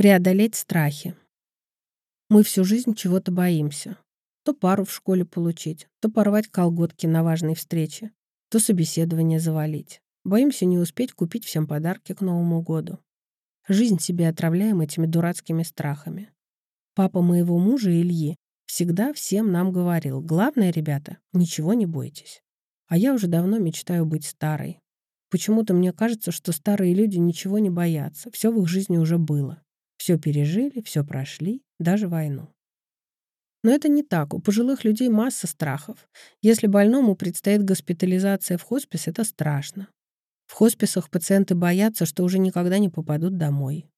Преодолеть страхи. Мы всю жизнь чего-то боимся. То пару в школе получить, то порвать колготки на важной встрече, то собеседование завалить. Боимся не успеть купить всем подарки к Новому году. Жизнь себе отравляем этими дурацкими страхами. Папа моего мужа Ильи всегда всем нам говорил, главное, ребята, ничего не бойтесь. А я уже давно мечтаю быть старой. Почему-то мне кажется, что старые люди ничего не боятся, все в их жизни уже было. Все пережили, все прошли, даже войну. Но это не так. У пожилых людей масса страхов. Если больному предстоит госпитализация в хоспис, это страшно. В хосписах пациенты боятся, что уже никогда не попадут домой.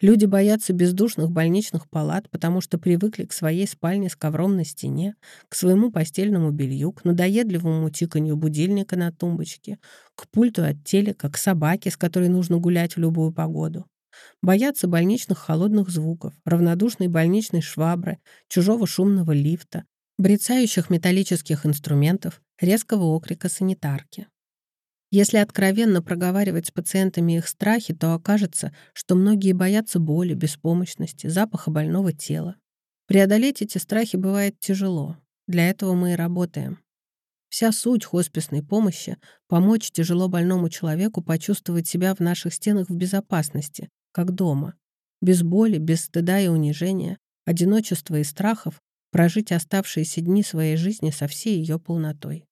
Люди боятся бездушных больничных палат, потому что привыкли к своей спальне с ковром на стене, к своему постельному белью, к надоедливому тиканью будильника на тумбочке, к пульту от телека, к собаке, с которой нужно гулять в любую погоду. Боятся больничных холодных звуков, равнодушной больничной швабры, чужого шумного лифта, брецающих металлических инструментов, резкого окрика санитарки. Если откровенно проговаривать с пациентами их страхи, то окажется, что многие боятся боли, беспомощности, запаха больного тела. Преодолеть эти страхи бывает тяжело. Для этого мы и работаем. Вся суть хосписной помощи — помочь тяжело больному человеку почувствовать себя в наших стенах в безопасности, как дома. Без боли, без стыда и унижения, одиночества и страхов прожить оставшиеся дни своей жизни со всей ее полнотой.